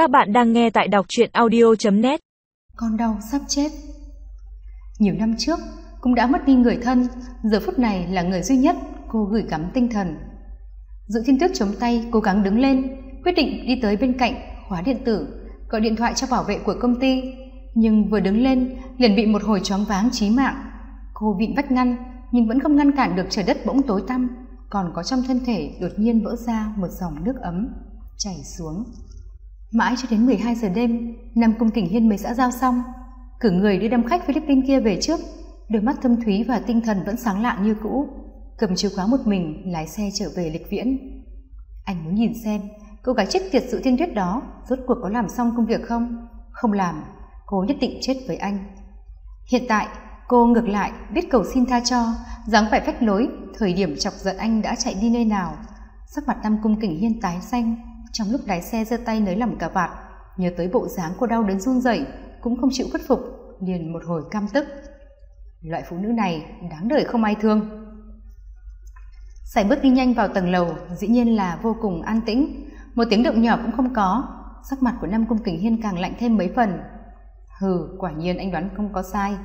Các bạn đang nghe tại đọc truyện audio.net Con đau sắp chết. Nhiều năm trước, cũng đã mất đi người thân. Giờ phút này là người duy nhất cô gửi gắm tinh thần. Dự thiên tuyết chống tay, cố gắng đứng lên, Quyết định đi tới bên cạnh, khóa điện tử, Gọi điện thoại cho bảo vệ của công ty. Nhưng vừa đứng lên, liền bị một hồi choáng váng chí mạng. Cô vịn vách ngăn, nhưng vẫn không ngăn cản được trời đất bỗng tối tăm. Còn có trong thân thể, đột nhiên vỡ ra một dòng nước ấm, chảy xuống mãi cho đến 12 giờ đêm nam cung kình hiên mới xã giao xong. Cử người đi đâm khách philippines kia về trước, đôi mắt thâm thúy và tinh thần vẫn sáng lạng như cũ, cầm chìa khóa một mình, lái xe trở về lịch viễn. Anh muốn nhìn xem, cô gái chết tiệt sự thiên tuyết đó rốt cuộc có làm xong công việc không? Không làm, cô nhất định chết với anh. Hiện tại, cô ngược lại biết cầu xin tha cho, dáng vẻ phách lối, thời điểm chọc giận anh đã chạy đi nơi nào. Sắc mặt nam cung kình hiên tái xanh trong lúc lái xe giơ tay nới lỏng cà vạt, nhớ tới bộ dáng cô đau đến run rẩy, cũng không chịu khuất phục, liền một hồi cam tức. Loại phụ nữ này đáng đời không ai thương. Sải bước đi nhanh vào tầng lầu, dĩ nhiên là vô cùng an tĩnh. Một tiếng động nhỏ cũng không có, sắc mặt của nam cung kình hiên càng lạnh thêm mấy phần. Hừ, quả nhiên anh đoán không có sai.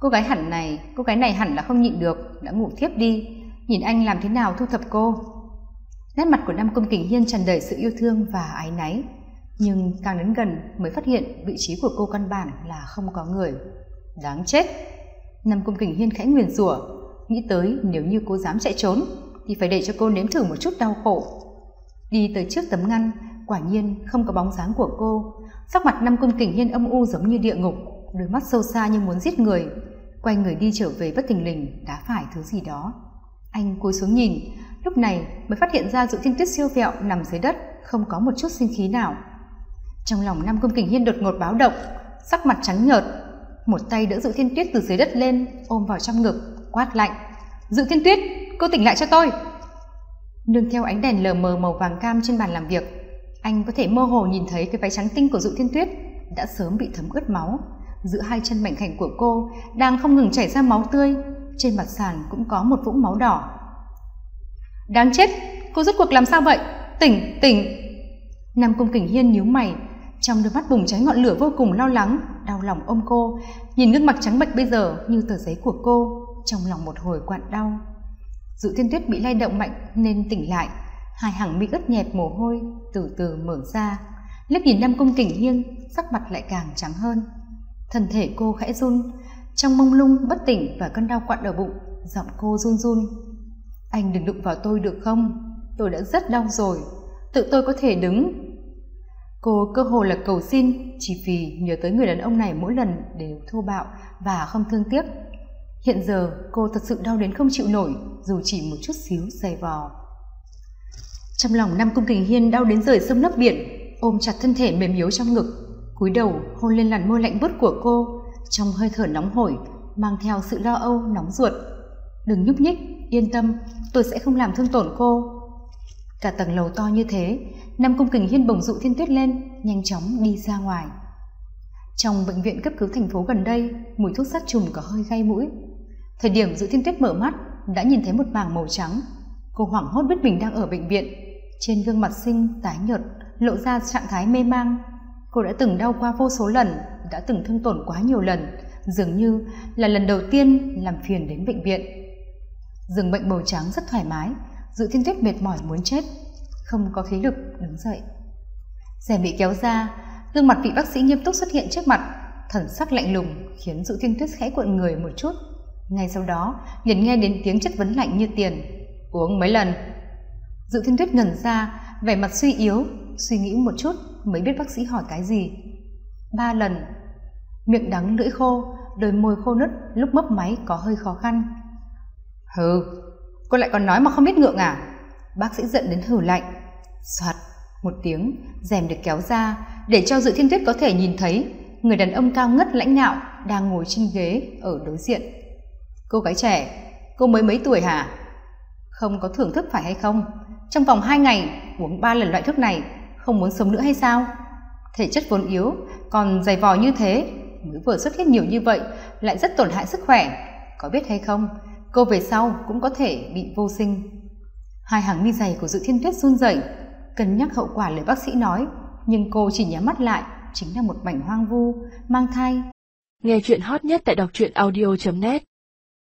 Cô gái hẳn này, cô gái này hẳn là không nhịn được, đã ngủ thiếp đi. Nhìn anh làm thế nào thu thập cô? Nét mặt của nam công kình hiên tràn đầy sự yêu thương và áy náy. Nhưng càng đến gần mới phát hiện vị trí của cô căn bản là không có người. Đáng chết! Nam công kình hiên khẽ nguyền rủa, nghĩ tới nếu như cô dám chạy trốn thì phải để cho cô nếm thử một chút đau khổ. Đi tới trước tấm ngăn, quả nhiên không có bóng dáng của cô. Sắc mặt nam công kình hiên âm u giống như địa ngục, đôi mắt sâu xa như muốn giết người. Quay người đi trở về bất thình lình, đã phải thứ gì đó. Anh cúi xuống nhìn lúc này mới phát hiện ra dự thiên tuyết siêu vẹo nằm dưới đất, không có một chút sinh khí nào. Trong lòng nam công kình hiên đột ngột báo động, sắc mặt trắng nhợt. Một tay đỡ dự thiên tuyết từ dưới đất lên, ôm vào trong ngực, quát lạnh dự thiên tuyết, cô tỉnh lại cho tôi! Nương theo ánh đèn lờ mờ màu vàng cam trên bàn làm việc, anh có thể mơ hồ nhìn thấy cái váy trắng tinh của dự thiên tuyết đã sớm bị thấm ướt máu. Giữa hai chân mảnh khảnh của cô đang không ngừng chảy ra máu tươi, trên mặt sàn cũng có một vũng máu đỏ đáng chết, cô rốt cuộc làm sao vậy? Tỉnh tỉnh. Nam cung kình hiên nhíu mày, trong đôi mắt bùng cháy ngọn lửa vô cùng lo lắng, đau lòng ôm cô, nhìn gương mặt trắng bệch bây giờ như tờ giấy của cô, trong lòng một hồi quặn đau. Dự thiên tuyết bị lay động mạnh nên tỉnh lại, hai hàng mi ướt nhẹp mồ hôi từ từ mở ra. Liếc nhìn nam cung kình hiên, sắc mặt lại càng trắng hơn. Thân thể cô khẽ run, trong mông lung bất tỉnh và cơn đau quặn ở bụng, giọng cô run run anh đừng đụng vào tôi được không? Tôi đã rất đau rồi. Tự tôi có thể đứng. Cô cơ hồ là cầu xin, chỉ vì nhớ tới người đàn ông này mỗi lần đều thô bạo và không thương tiếc. Hiện giờ, cô thật sự đau đến không chịu nổi, dù chỉ một chút xíu dày vò. Trong lòng nam cung kình hiên đau đến rời sông lấp biển, ôm chặt thân thể mềm yếu trong ngực, cúi đầu hôn lên làn môi lạnh bớt của cô, trong hơi thở nóng hổi, mang theo sự lo âu, nóng ruột. Đừng nhúc nhích, yên tâm tôi sẽ không làm thương tổn cô. Cả tầng lầu to như thế nam cung kình hiên bồng dụ thiên tuyết lên, nhanh chóng đi ra ngoài. Trong bệnh viện cấp cứu thành phố gần đây, mùi thuốc sát trùng có hơi gây mũi. Thời điểm dự thiên tuyết mở mắt, đã nhìn thấy một mảng màu trắng. Cô hoảng hốt biết mình đang ở bệnh viện. Trên gương mặt xinh, tái nhợt, lộ ra trạng thái mê mang. Cô đã từng đau qua vô số lần, đã từng thương tổn quá nhiều lần, dường như là lần đầu tiên làm phiền đến bệnh viện giường bệnh bầu trắng rất thoải mái, dự thiên tuyết mệt mỏi muốn chết, không có khí lực đứng dậy. Rèm bị kéo ra, gương mặt vị bác sĩ nghiêm túc xuất hiện trước mặt, thần sắc lạnh lùng khiến dự thiên tuyết khẽ cuộn người một chút. Ngay sau đó, liền nghe đến tiếng chất vấn lạnh như tiền, uống mấy lần? Dự thiên tuyết ngẩn ra, vẻ mặt suy yếu, suy nghĩ một chút mới biết bác sĩ hỏi cái gì. Ba lần. Miệng đắng lưỡi khô, đôi môi khô nứt lúc mấp máy có hơi khó khăn hừ, cô lại còn nói mà không biết ngượng à? Bác sĩ giận đến hừ lạnh. Soạt, một tiếng, rèm được kéo ra, để cho dự thiên tuyết có thể nhìn thấy, người đàn ông cao ngất lãnh ngạo đang ngồi trên ghế ở đối diện. Cô gái trẻ, cô mới mấy tuổi hả? Không có thưởng thức phải hay không? Trong vòng hai ngày, uống ba lần loại thuốc này, không muốn sống nữa hay sao? Thể chất vốn yếu, còn dày vò như thế, mới vừa xuất hiện nhiều như vậy, lại rất tổn hại sức khỏe. Có biết hay không? Cô về sau cũng có thể bị vô sinh. Hai hàng mi dày của dự thiên tuyết run rẩy, cân nhắc hậu quả lời bác sĩ nói, nhưng cô chỉ nhắm mắt lại, chính là một mảnh hoang vu, mang thai. Nghe chuyện hot nhất tại đọc truyện audio.net